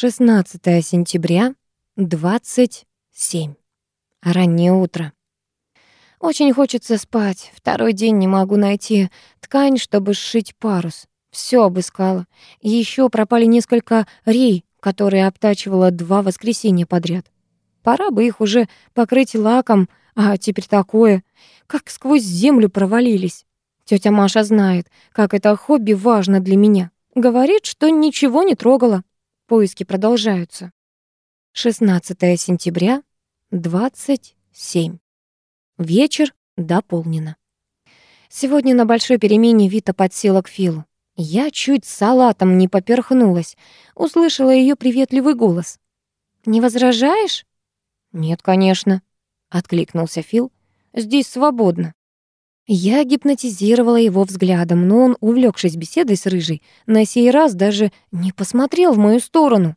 16 сентября, 27. Раннее утро. Очень хочется спать. Второй день не могу найти ткань, чтобы сшить парус. Все обыскала. Еще пропали несколько рей, которые обтачивала два воскресенья подряд. Пора бы их уже покрыть лаком, а теперь такое, как сквозь землю провалились. Тетя Маша знает, как это хобби важно для меня. Говорит, что ничего не трогала. Поиски продолжаются. 16 сентября, 27. Вечер дополнено. Сегодня на большой перемене Вита подсела к Филу. Я чуть салатом не поперхнулась. Услышала ее приветливый голос. «Не возражаешь?» «Нет, конечно», — откликнулся Фил. «Здесь свободно». Я гипнотизировала его взглядом, но он, увлекшись беседой с Рыжей, на сей раз даже не посмотрел в мою сторону.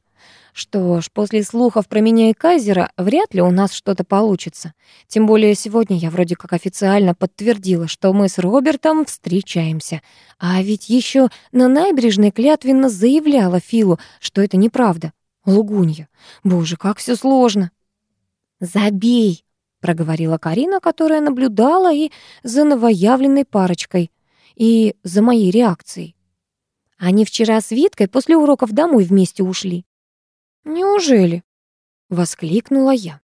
Что ж, после слухов про меня и Кайзера вряд ли у нас что-то получится. Тем более сегодня я вроде как официально подтвердила, что мы с Робертом встречаемся. А ведь еще на набережной клятвенно заявляла Филу, что это неправда. Лугунья. Боже, как все сложно. «Забей!» Проговорила Карина, которая наблюдала и за новоявленной парочкой, и за моей реакцией. Они вчера с Виткой после уроков домой вместе ушли. «Неужели?» — воскликнула я.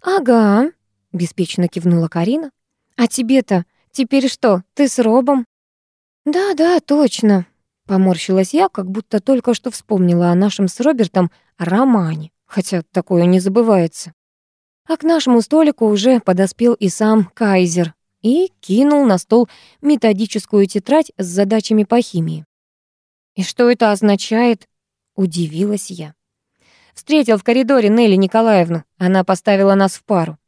«Ага», — беспечно кивнула Карина. «А тебе-то теперь что, ты с Робом?» «Да-да, точно», — поморщилась я, как будто только что вспомнила о нашем с Робертом романе, хотя такое не забывается. А к нашему столику уже подоспел и сам Кайзер и кинул на стол методическую тетрадь с задачами по химии. «И что это означает?» — удивилась я. Встретил в коридоре Нелли Николаевну. Она поставила нас в пару.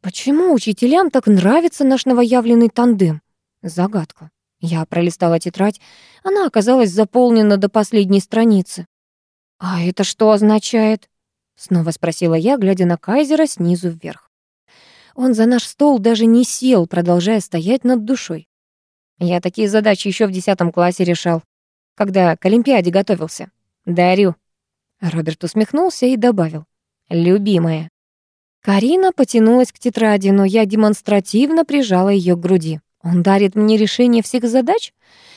Почему учителям так нравится наш новоявленный тандем? Загадка. Я пролистала тетрадь. Она оказалась заполнена до последней страницы. А это что означает? Снова спросила я, глядя на Кайзера снизу вверх. Он за наш стол даже не сел, продолжая стоять над душой. Я такие задачи еще в десятом классе решал, когда к Олимпиаде готовился. Дарю. Роберт усмехнулся и добавил. Любимая. Карина потянулась к тетради, но я демонстративно прижала ее к груди. Он дарит мне решение всех задач?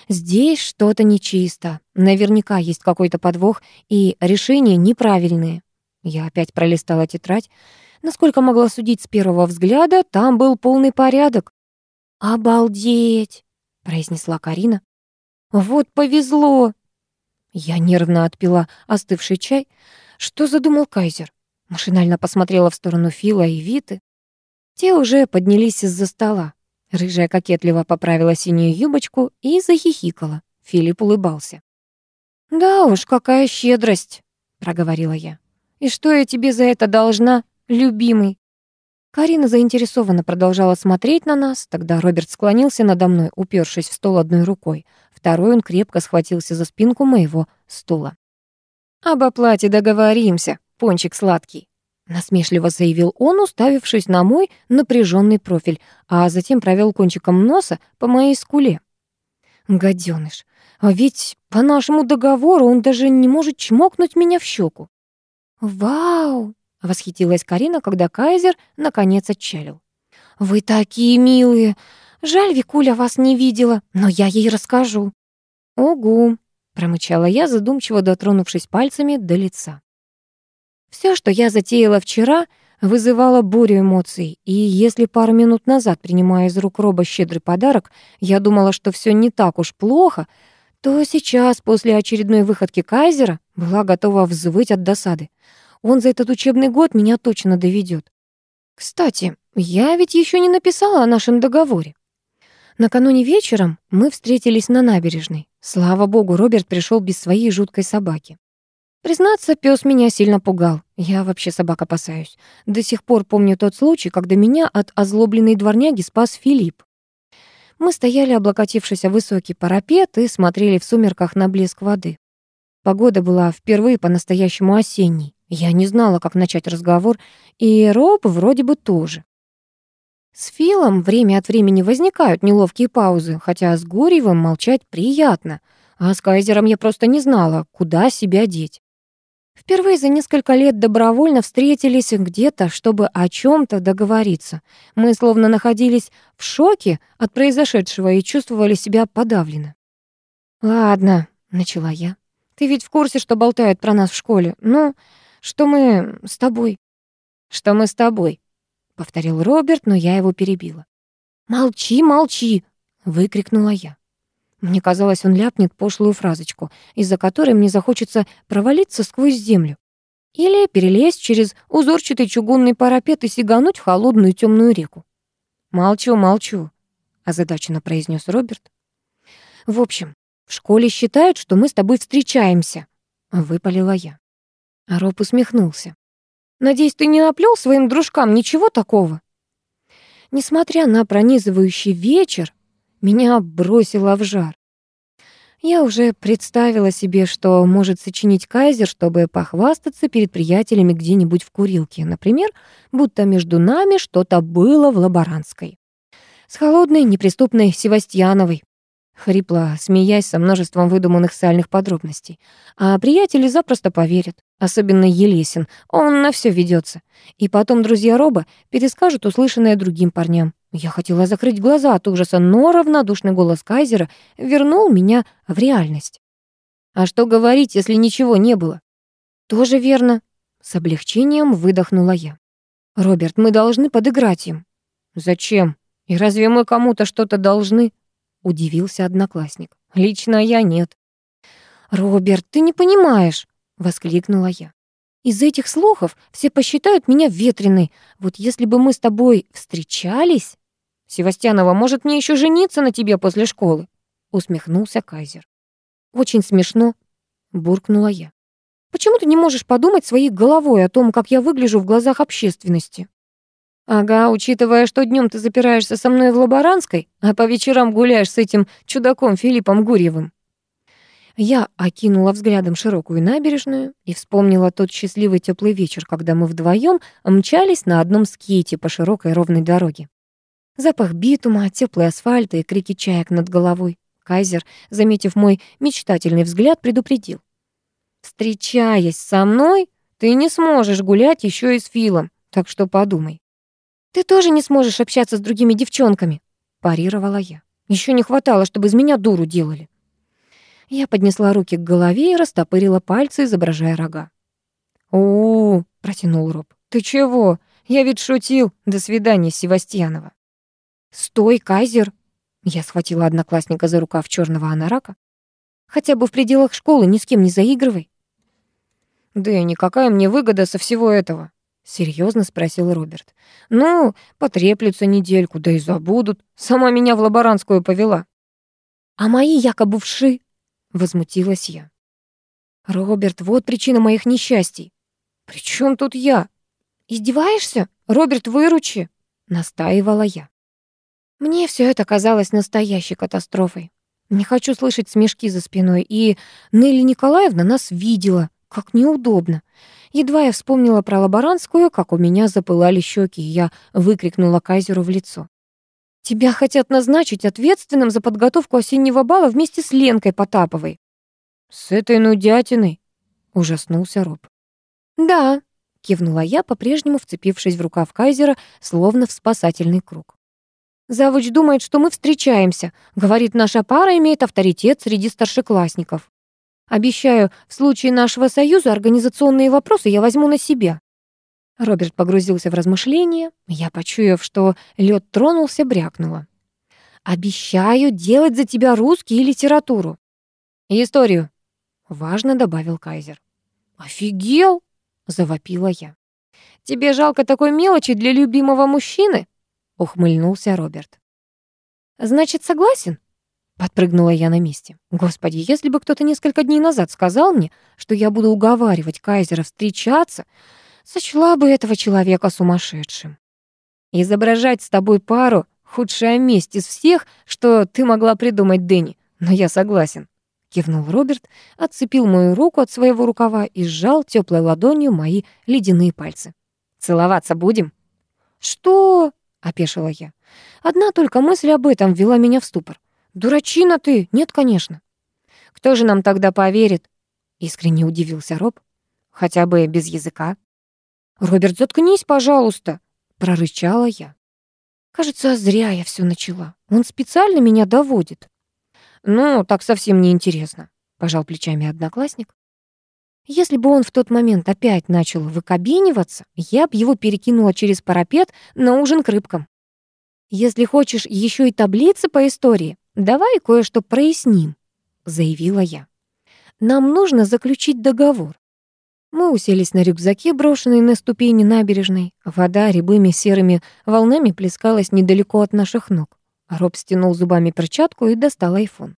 Здесь что-то нечисто. Наверняка есть какой-то подвох, и решения неправильные. Я опять пролистала тетрадь. Насколько могла судить с первого взгляда, там был полный порядок. «Обалдеть!» — произнесла Карина. «Вот повезло!» Я нервно отпила остывший чай. Что задумал Кайзер? Машинально посмотрела в сторону Фила и Виты. Те уже поднялись из-за стола. Рыжая кокетливо поправила синюю юбочку и захихикала. Филипп улыбался. «Да уж, какая щедрость!» — проговорила я. И что я тебе за это должна, любимый?» Карина заинтересованно продолжала смотреть на нас. Тогда Роберт склонился надо мной, упершись в стол одной рукой. Второй он крепко схватился за спинку моего стула. «Об оплате договоримся, пончик сладкий», — насмешливо заявил он, уставившись на мой напряженный профиль, а затем провел кончиком носа по моей скуле. Гаденыш, а ведь по нашему договору он даже не может чмокнуть меня в щеку. «Вау!» — восхитилась Карина, когда Кайзер наконец отчалил. «Вы такие милые! Жаль, Викуля вас не видела, но я ей расскажу». «Угу», — промычала я, задумчиво дотронувшись пальцами до лица. Все, что я затеяла вчера, вызывало бурю эмоций, и если пару минут назад, принимая из рук Роба щедрый подарок, я думала, что все не так уж плохо, то сейчас, после очередной выходки Кайзера, была готова взвыть от досады. Он за этот учебный год меня точно доведет. Кстати, я ведь еще не написала о нашем договоре. Накануне вечером мы встретились на набережной. Слава богу, Роберт пришел без своей жуткой собаки. Признаться, пес меня сильно пугал. Я вообще собак опасаюсь. До сих пор помню тот случай, когда меня от озлобленной дворняги спас Филипп. Мы стояли, облокотившись о высокий парапет, и смотрели в сумерках на блеск воды. Погода была впервые по-настоящему осенней. Я не знала, как начать разговор, и Роб вроде бы тоже. С Филом время от времени возникают неловкие паузы, хотя с Гурьевым молчать приятно, а с Кайзером я просто не знала, куда себя деть. Впервые за несколько лет добровольно встретились где-то, чтобы о чем то договориться. Мы словно находились в шоке от произошедшего и чувствовали себя подавленно. «Ладно», — начала я. «Ты ведь в курсе, что болтают про нас в школе? Ну, что мы с тобой?» «Что мы с тобой?» — повторил Роберт, но я его перебила. «Молчи, молчи!» — выкрикнула я. Мне казалось, он ляпнет пошлую фразочку, из-за которой мне захочется провалиться сквозь землю. Или перелезть через узорчатый чугунный парапет и сигануть в холодную темную реку. «Молчу, молчу», — озадаченно произнес Роберт. «В общем, в школе считают, что мы с тобой встречаемся», — выпалила я. А Роб усмехнулся. «Надеюсь, ты не наплел своим дружкам ничего такого?» Несмотря на пронизывающий вечер, меня бросило в жар. Я уже представила себе, что может сочинить Кайзер, чтобы похвастаться перед приятелями где-нибудь в курилке. Например, будто между нами что-то было в Лаборанской. С холодной, неприступной Севастьяновой. Хрипло, смеясь со множеством выдуманных сальных подробностей. А приятели запросто поверят. Особенно Елесин. Он на все ведется. И потом друзья Роба перескажут услышанное другим парням. Я хотела закрыть глаза от ужаса, но равнодушный голос Кайзера вернул меня в реальность. А что говорить, если ничего не было? Тоже верно. С облегчением выдохнула я. Роберт, мы должны подыграть им. Зачем? И разве мы кому-то что-то должны? Удивился одноклассник. Лично я нет. Роберт, ты не понимаешь, воскликнула я. Из этих слухов все посчитают меня ветреной. Вот если бы мы с тобой встречались... Севастьянова, может, мне еще жениться на тебе после школы?» усмехнулся Кайзер. «Очень смешно», — буркнула я. «Почему ты не можешь подумать своей головой о том, как я выгляжу в глазах общественности?» «Ага, учитывая, что днем ты запираешься со мной в Лаборанской, а по вечерам гуляешь с этим чудаком Филиппом Гурьевым». Я окинула взглядом широкую набережную и вспомнила тот счастливый теплый вечер, когда мы вдвоем мчались на одном скейте по широкой ровной дороге. Запах битума, теплый асфальт и крики чаек над головой. Кайзер, заметив мой мечтательный взгляд, предупредил. «Встречаясь со мной, ты не сможешь гулять еще и с Филом, так что подумай». «Ты тоже не сможешь общаться с другими девчонками», — парировала я. Еще не хватало, чтобы из меня дуру делали. Я поднесла руки к голове и растопырила пальцы, изображая рога. «У-у-у», — протянул Роб. «Ты чего? Я ведь шутил. До свидания, Севастьянова». «Стой, Кайзер!» Я схватила одноклассника за рукав черного анарака. «Хотя бы в пределах школы ни с кем не заигрывай». «Да и никакая мне выгода со всего этого», — серьезно спросил Роберт. «Ну, потреплются недельку, да и забудут. Сама меня в лаборантскую повела». «А мои якобы вши?» — возмутилась я. «Роберт, вот причина моих несчастий». «При чем тут я?» «Издеваешься? Роберт, выручи!» — настаивала я. Мне все это казалось настоящей катастрофой. Не хочу слышать смешки за спиной, и Нелли Николаевна нас видела. Как неудобно. Едва я вспомнила про лаборантскую, как у меня запылали щеки, и я выкрикнула Кайзеру в лицо. «Тебя хотят назначить ответственным за подготовку осеннего бала вместе с Ленкой Потаповой». «С этой нудятиной?» — ужаснулся Роб. «Да», — кивнула я, по-прежнему вцепившись в рукав Кайзера, словно в спасательный круг. Завуч думает, что мы встречаемся. Говорит, наша пара имеет авторитет среди старшеклассников. Обещаю, в случае нашего союза организационные вопросы я возьму на себя». Роберт погрузился в размышления. Я, почуяв, что лед тронулся, брякнула. «Обещаю делать за тебя русский и литературу». «И историю», — важно добавил Кайзер. «Офигел!» — завопила я. «Тебе жалко такой мелочи для любимого мужчины?» — ухмыльнулся Роберт. «Значит, согласен?» Подпрыгнула я на месте. Господи, если бы кто-то несколько дней назад сказал мне, что я буду уговаривать Кайзера встречаться, сочла бы этого человека сумасшедшим. Изображать с тобой пару — худшая месть из всех, что ты могла придумать, Дэнни. Но я согласен. Кивнул Роберт, отцепил мою руку от своего рукава и сжал теплой ладонью мои ледяные пальцы. «Целоваться будем?» «Что?» опешила я. Одна только мысль об этом ввела меня в ступор. Дурачина ты? Нет, конечно. Кто же нам тогда поверит? Искренне удивился Роб. хотя бы без языка. «Роберт, заткнись, пожалуйста!» — прорычала я. Кажется, зря я все начала. Он специально меня доводит. «Ну, так совсем не интересно», — пожал плечами одноклассник. Если бы он в тот момент опять начал выкобениваться, я бы его перекинула через парапет на ужин к рыбкам. Если хочешь еще и таблицы по истории, давай кое-что проясним, заявила я. Нам нужно заключить договор. Мы уселись на рюкзаке, брошенный на ступени набережной. Вода рябыми серыми волнами плескалась недалеко от наших ног. Роб стянул зубами перчатку и достал айфон.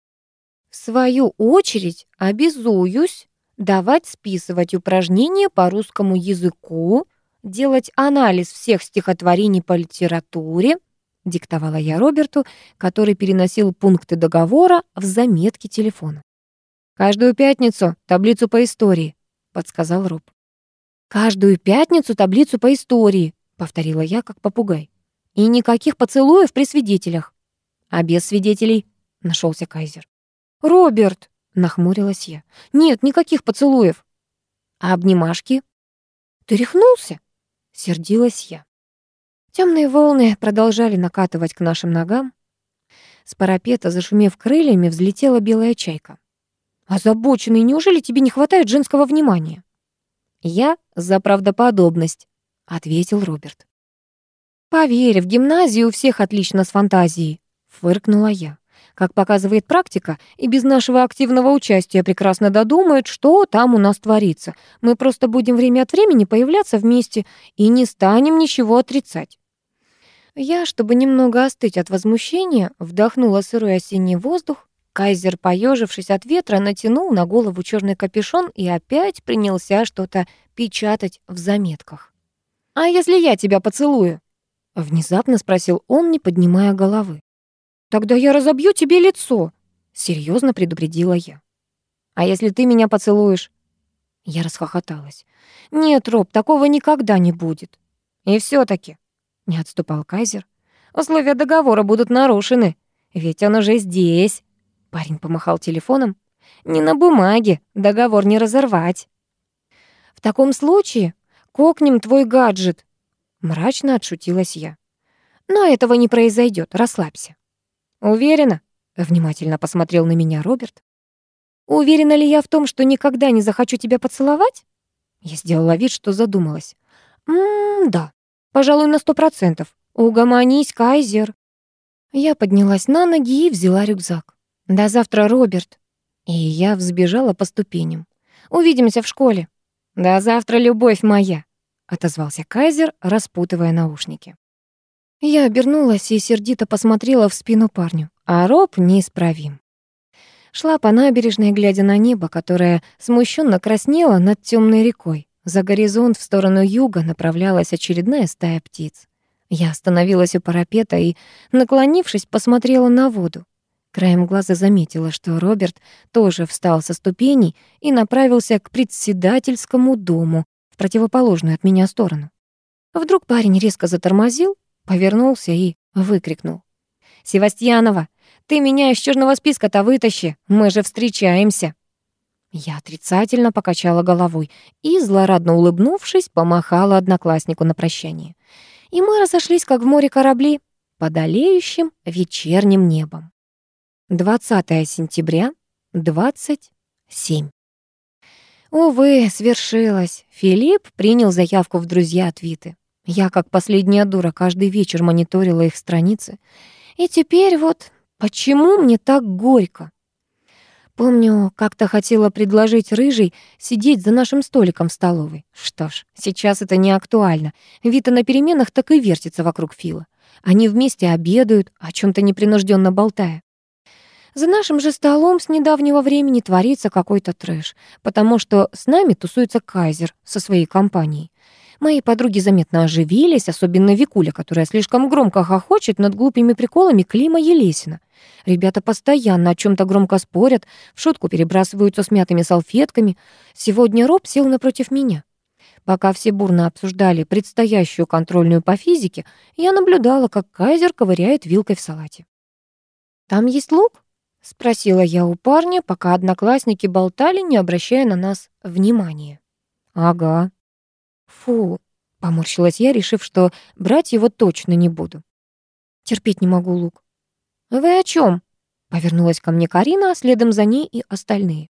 В свою очередь обязуюсь давать списывать упражнения по русскому языку, делать анализ всех стихотворений по литературе, диктовала я Роберту, который переносил пункты договора в заметки телефона. «Каждую пятницу таблицу по истории», — подсказал Роб. «Каждую пятницу таблицу по истории», — повторила я, как попугай. «И никаких поцелуев при свидетелях». «А без свидетелей?» — нашелся Кайзер. «Роберт!» Нахмурилась я. «Нет, никаких поцелуев». «А обнимашки?» «Ты рехнулся?» Сердилась я. Темные волны продолжали накатывать к нашим ногам. С парапета, зашумев крыльями, взлетела белая чайка. «Озабоченный, неужели тебе не хватает женского внимания?» «Я за правдоподобность», — ответил Роберт. «Поверь, в гимназии у всех отлично с фантазией», — фыркнула я. Как показывает практика, и без нашего активного участия прекрасно додумают, что там у нас творится. Мы просто будем время от времени появляться вместе и не станем ничего отрицать. Я, чтобы немного остыть от возмущения, вдохнула сырой осенний воздух. Кайзер, поежившись от ветра, натянул на голову черный капюшон и опять принялся что-то печатать в заметках. «А если я тебя поцелую?» — внезапно спросил он, не поднимая головы. «Тогда я разобью тебе лицо», — серьезно предупредила я. «А если ты меня поцелуешь?» Я расхохоталась. «Нет, Роб, такого никогда не будет». «И все таки не отступал Кайзер, «условия договора будут нарушены, ведь он уже здесь». Парень помахал телефоном. «Не на бумаге, договор не разорвать». «В таком случае кокнем твой гаджет», — мрачно отшутилась я. «Но этого не произойдет, расслабься». «Уверена?» — внимательно посмотрел на меня Роберт. «Уверена ли я в том, что никогда не захочу тебя поцеловать?» Я сделала вид, что задумалась. «Ммм, да, пожалуй, на сто процентов. Угомонись, Кайзер». Я поднялась на ноги и взяла рюкзак. «До завтра, Роберт». И я взбежала по ступеням. «Увидимся в школе». «До завтра, любовь моя», — отозвался Кайзер, распутывая наушники. Я обернулась и сердито посмотрела в спину парню, а Роб неисправим. Шла по набережной, глядя на небо, которое смущенно краснело над темной рекой. За горизонт в сторону юга направлялась очередная стая птиц. Я остановилась у парапета и, наклонившись, посмотрела на воду. Краем глаза заметила, что Роберт тоже встал со ступеней и направился к председательскому дому в противоположную от меня сторону. Вдруг парень резко затормозил, Повернулся и выкрикнул. «Севастьянова, ты меня из черного списка-то вытащи, мы же встречаемся!» Я отрицательно покачала головой и, злорадно улыбнувшись, помахала однокласснику на прощание. И мы разошлись, как в море корабли, под олеющим вечерним небом. 20 сентября, 27. Увы, свершилось. Филипп принял заявку в друзья от Виты. Я, как последняя дура, каждый вечер мониторила их страницы. И теперь вот почему мне так горько? Помню, как-то хотела предложить Рыжий сидеть за нашим столиком в столовой. Что ж, сейчас это не актуально. Вита на переменах так и вертится вокруг Фила. Они вместе обедают, о чем то непринужденно болтая. За нашим же столом с недавнего времени творится какой-то трэш, потому что с нами тусуется Кайзер со своей компанией. Мои подруги заметно оживились, особенно Викуля, которая слишком громко хохочет над глупыми приколами Клима Елесина. Ребята постоянно о чем то громко спорят, в шутку перебрасываются смятыми салфетками. Сегодня Роб сел напротив меня. Пока все бурно обсуждали предстоящую контрольную по физике, я наблюдала, как Кайзер ковыряет вилкой в салате. «Там есть лук?» — спросила я у парня, пока одноклассники болтали, не обращая на нас внимания. Ага. Фу, поморщилась я, решив, что брать его точно не буду. Терпеть не могу лук. Вы о чем? Повернулась ко мне Карина, а следом за ней и остальные.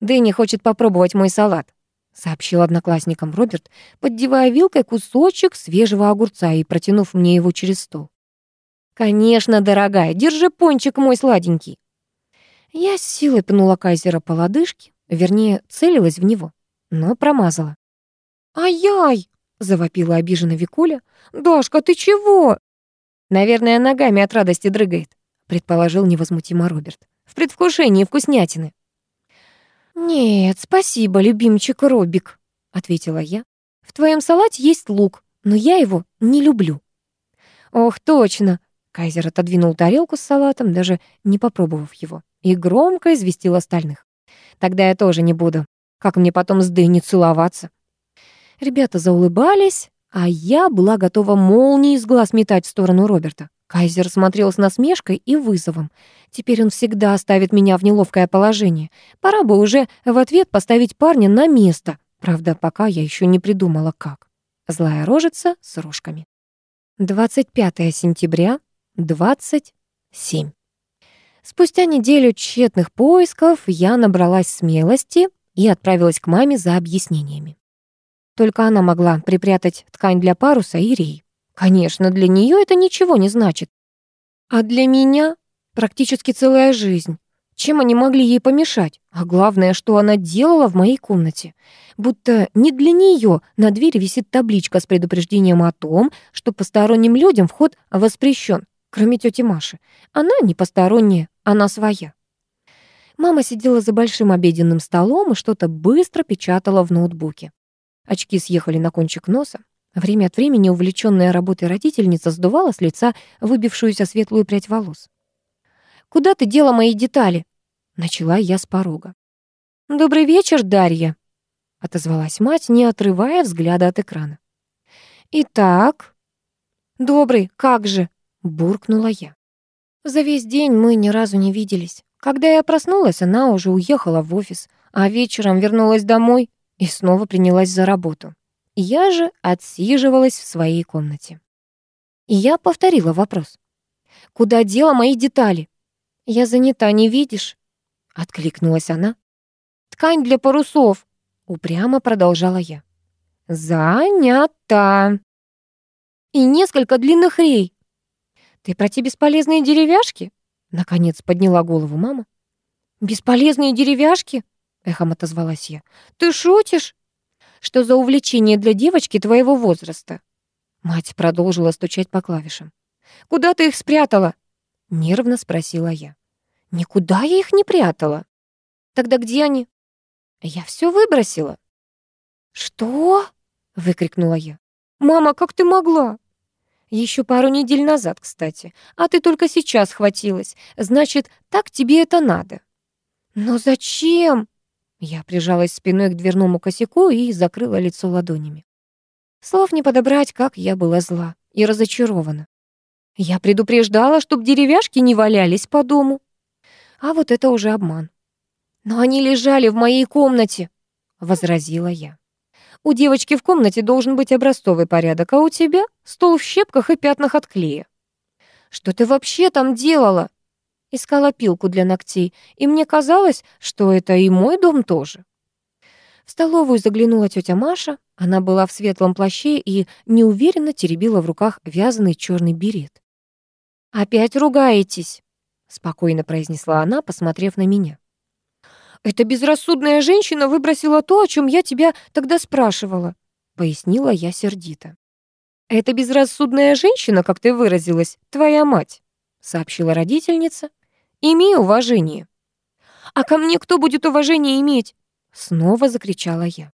Дэнни хочет попробовать мой салат, сообщил одноклассникам Роберт, поддевая вилкой кусочек свежего огурца и протянув мне его через стол. «Конечно, дорогая, держи пончик мой сладенький». Я с силой пнула Кайзера по лодыжке, вернее, целилась в него, но промазала. «Ай-яй!» — завопила обиженно Викуля. «Дашка, ты чего?» «Наверное, ногами от радости дрыгает», — предположил невозмутимо Роберт. «В предвкушении вкуснятины». «Нет, спасибо, любимчик Робик», — ответила я. «В твоем салате есть лук, но я его не люблю». «Ох, точно!» Кайзер отодвинул тарелку с салатом, даже не попробовав его, и громко известил остальных. «Тогда я тоже не буду. Как мне потом с Дэнни целоваться?» Ребята заулыбались, а я была готова молнией из глаз метать в сторону Роберта. Кайзер смотрел с насмешкой и вызовом. Теперь он всегда оставит меня в неловкое положение. Пора бы уже в ответ поставить парня на место. Правда, пока я еще не придумала, как. Злая рожица с рожками. 25 сентября, 27. Спустя неделю тщетных поисков я набралась смелости и отправилась к маме за объяснениями. Только она могла припрятать ткань для паруса и рей. Конечно, для нее это ничего не значит. А для меня практически целая жизнь. Чем они могли ей помешать? А главное, что она делала в моей комнате. Будто не для нее на двери висит табличка с предупреждением о том, что посторонним людям вход воспрещен, кроме тети Маши. Она не посторонняя, она своя. Мама сидела за большим обеденным столом и что-то быстро печатала в ноутбуке. Очки съехали на кончик носа. Время от времени увлечённая работой родительница сдувала с лица выбившуюся светлую прядь волос. «Куда ты дела мои детали?» Начала я с порога. «Добрый вечер, Дарья», — отозвалась мать, не отрывая взгляда от экрана. «Итак...» «Добрый, как же?» — буркнула я. За весь день мы ни разу не виделись. Когда я проснулась, она уже уехала в офис, а вечером вернулась домой и снова принялась за работу. Я же отсиживалась в своей комнате. И я повторила вопрос. «Куда дела мои детали?» «Я занята, не видишь?» Откликнулась она. «Ткань для парусов», — упрямо продолжала я. «Занята». «И несколько длинных рей». «Ты про те бесполезные деревяшки?» Наконец подняла голову мама. «Бесполезные деревяшки?» — эхом отозвалась я. «Ты шутишь?» Что за увлечение для девочки твоего возраста?» Мать продолжила стучать по клавишам. «Куда ты их спрятала?» Нервно спросила я. «Никуда я их не прятала». «Тогда где они?» «Я все выбросила». «Что?» — выкрикнула я. «Мама, как ты могла?» Еще пару недель назад, кстати. А ты только сейчас хватилась. Значит, так тебе это надо». «Но зачем?» Я прижалась спиной к дверному косяку и закрыла лицо ладонями. Слов не подобрать, как я была зла и разочарована. Я предупреждала, чтоб деревяшки не валялись по дому. А вот это уже обман. «Но они лежали в моей комнате», — возразила я. «У девочки в комнате должен быть образцовый порядок, а у тебя стол в щепках и пятнах от клея». «Что ты вообще там делала?» Искала пилку для ногтей, и мне казалось, что это и мой дом тоже. В столовую заглянула тетя Маша. Она была в светлом плаще и неуверенно теребила в руках вязаный черный берет. «Опять ругаетесь?» — спокойно произнесла она, посмотрев на меня. «Эта безрассудная женщина выбросила то, о чем я тебя тогда спрашивала», — пояснила я сердито. «Эта безрассудная женщина, как ты выразилась, твоя мать», — сообщила родительница. Имей уважение». «А ко мне кто будет уважение иметь?» Снова закричала я.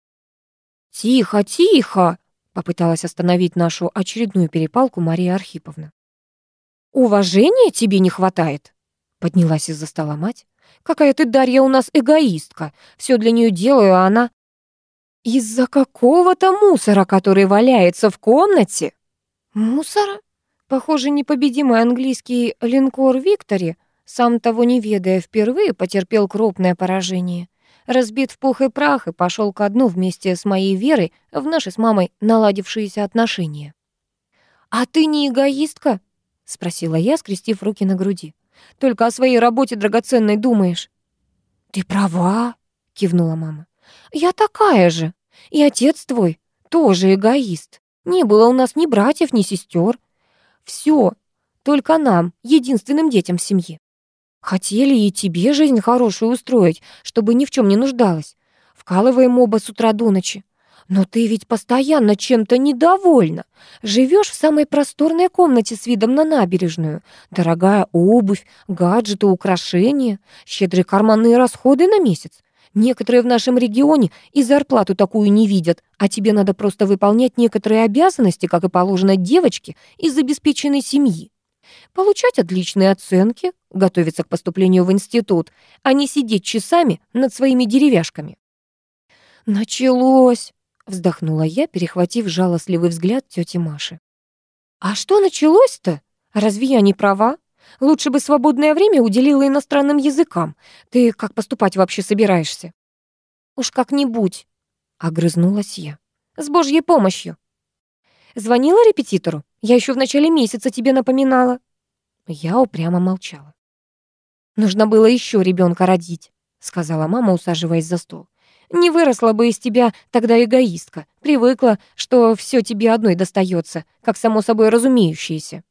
«Тихо, тихо!» Попыталась остановить нашу очередную перепалку Мария Архиповна. «Уважения тебе не хватает?» Поднялась из-за стола мать. «Какая ты, Дарья, у нас эгоистка. Все для нее делаю, а она...» «Из-за какого-то мусора, который валяется в комнате?» «Мусора?» Похоже, непобедимый английский линкор «Виктори» сам того не ведая, впервые потерпел крупное поражение. разбит в пух и прах и пошел ко дну вместе с моей верой в наши с мамой наладившиеся отношения. «А ты не эгоистка?» — спросила я, скрестив руки на груди. «Только о своей работе драгоценной думаешь». «Ты права», — кивнула мама. «Я такая же. И отец твой тоже эгоист. Не было у нас ни братьев, ни сестер. Все, только нам, единственным детям в семье. Хотели и тебе жизнь хорошую устроить, чтобы ни в чем не нуждалась. Вкалываем оба с утра до ночи. Но ты ведь постоянно чем-то недовольна. Живешь в самой просторной комнате с видом на набережную. Дорогая обувь, гаджеты, украшения, щедрые карманные расходы на месяц. Некоторые в нашем регионе и зарплату такую не видят, а тебе надо просто выполнять некоторые обязанности, как и положено девочке из обеспеченной семьи получать отличные оценки, готовиться к поступлению в институт, а не сидеть часами над своими деревяшками. «Началось!» — вздохнула я, перехватив жалостливый взгляд тети Маши. «А что началось-то? Разве я не права? Лучше бы свободное время уделила иностранным языкам. Ты как поступать вообще собираешься?» «Уж как-нибудь», — огрызнулась я. «С Божьей помощью». «Звонила репетитору? Я еще в начале месяца тебе напоминала». Я упрямо молчала. «Нужно было еще ребенка родить», — сказала мама, усаживаясь за стол. «Не выросла бы из тебя тогда эгоистка. Привыкла, что все тебе одной достается, как само собой разумеющееся».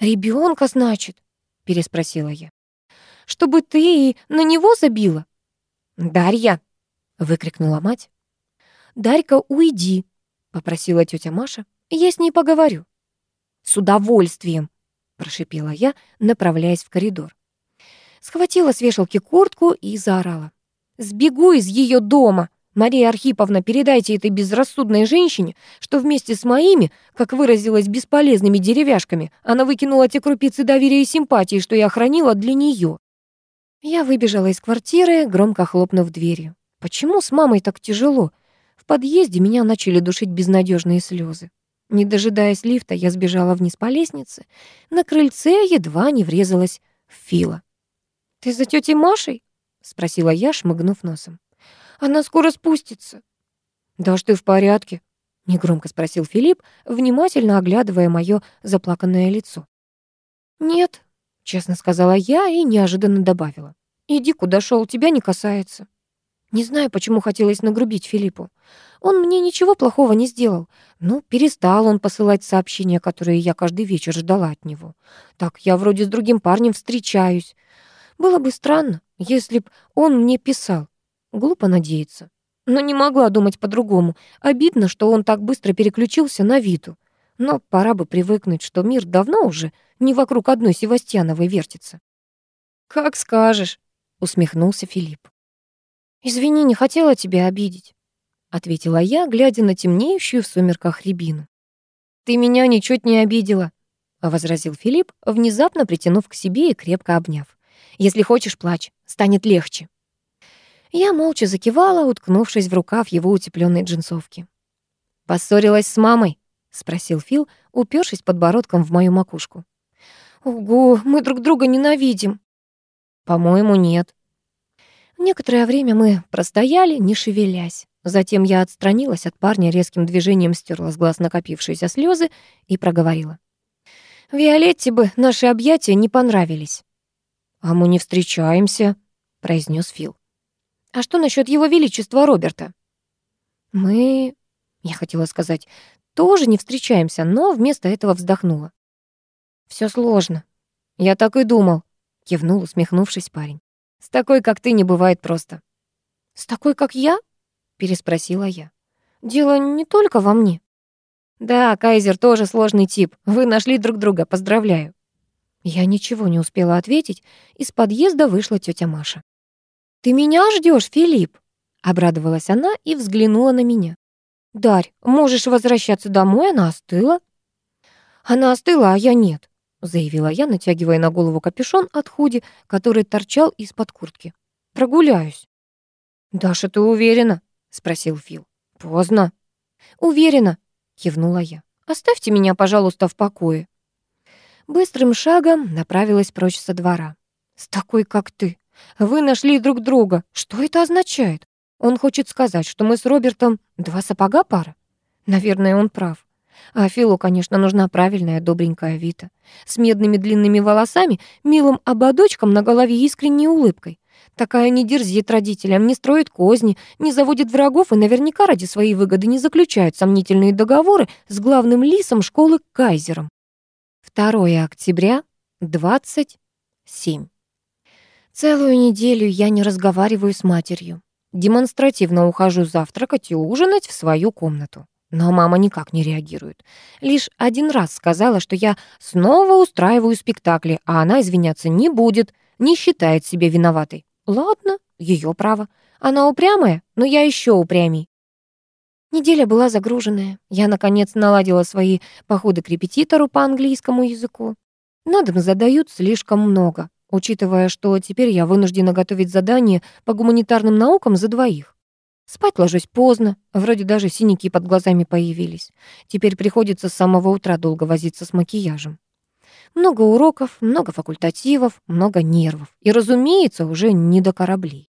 Ребенка, значит?» — переспросила я. «Чтобы ты на него забила?» «Дарья!» — выкрикнула мать. «Дарька, уйди!» — попросила тетя Маша. «Я с ней поговорю». «С удовольствием!» прошипела я, направляясь в коридор. Схватила с вешалки куртку и заорала. «Сбегу из ее дома! Мария Архиповна, передайте этой безрассудной женщине, что вместе с моими, как выразилась, бесполезными деревяшками, она выкинула те крупицы доверия и симпатии, что я хранила для нее. Я выбежала из квартиры, громко хлопнув дверью. Почему с мамой так тяжело? В подъезде меня начали душить безнадежные слезы. Не дожидаясь лифта, я сбежала вниз по лестнице. На крыльце едва не врезалась в Фила. «Ты за тетей Машей?» — спросила я, шмыгнув носом. «Она скоро спустится». «Да что ты в порядке?» — негромко спросил Филипп, внимательно оглядывая мое заплаканное лицо. «Нет», — честно сказала я и неожиданно добавила. «Иди, куда шел, тебя не касается». Не знаю, почему хотелось нагрубить Филиппу. Он мне ничего плохого не сделал. Ну, перестал он посылать сообщения, которые я каждый вечер ждала от него. Так, я вроде с другим парнем встречаюсь. Было бы странно, если б он мне писал. Глупо надеяться. Но не могла думать по-другому. Обидно, что он так быстро переключился на Виту. Но пора бы привыкнуть, что мир давно уже не вокруг одной Севастьяновой вертится. «Как скажешь», — усмехнулся Филипп. «Извини, не хотела тебя обидеть», — ответила я, глядя на темнеющую в сумерках рябину. «Ты меня ничуть не обидела», — возразил Филипп, внезапно притянув к себе и крепко обняв. «Если хочешь, плачь, станет легче». Я молча закивала, уткнувшись в рукав его утепленной джинсовки. «Поссорилась с мамой?» — спросил Фил, упершись подбородком в мою макушку. «Ого, мы друг друга ненавидим». «По-моему, нет», Некоторое время мы простояли, не шевелясь. Затем я отстранилась от парня, резким движением стерла с глаз накопившиеся слезы и проговорила. «Виолетте бы наши объятия не понравились». «А мы не встречаемся», — произнес Фил. «А что насчет его величества Роберта?» «Мы...» — я хотела сказать, «тоже не встречаемся», но вместо этого вздохнула. Все сложно». «Я так и думал», — кивнул, усмехнувшись парень. С такой, как ты, не бывает просто». «С такой, как я?» — переспросила я. «Дело не только во мне». «Да, Кайзер тоже сложный тип. Вы нашли друг друга, поздравляю». Я ничего не успела ответить. Из подъезда вышла тетя Маша. «Ты меня ждешь, Филипп?» Обрадовалась она и взглянула на меня. «Дарь, можешь возвращаться домой, она остыла». «Она остыла, а я нет заявила я, натягивая на голову капюшон от худи, который торчал из-под куртки. «Прогуляюсь». «Даша, ты уверена?» — спросил Фил. «Поздно». «Уверена», — кивнула я. «Оставьте меня, пожалуйста, в покое». Быстрым шагом направилась прочь со двора. «С такой, как ты. Вы нашли друг друга. Что это означает? Он хочет сказать, что мы с Робертом два сапога пара? Наверное, он прав. А Филу, конечно, нужна правильная, добренькая Вита. С медными длинными волосами, милым ободочком на голове и искренней улыбкой. Такая не дерзит родителям, не строит козни, не заводит врагов и наверняка ради своей выгоды не заключает сомнительные договоры с главным лисом школы Кайзером. 2 октября, 27. Целую неделю я не разговариваю с матерью. Демонстративно ухожу завтракать и ужинать в свою комнату. Но мама никак не реагирует. Лишь один раз сказала, что я снова устраиваю спектакли, а она извиняться не будет, не считает себя виноватой. Ладно, ее право. Она упрямая, но я еще упрямей. Неделя была загруженная. Я, наконец, наладила свои походы к репетитору по английскому языку. На дом задают слишком много, учитывая, что теперь я вынуждена готовить задание по гуманитарным наукам за двоих. Спать ложусь поздно, вроде даже синяки под глазами появились. Теперь приходится с самого утра долго возиться с макияжем. Много уроков, много факультативов, много нервов. И, разумеется, уже не до кораблей.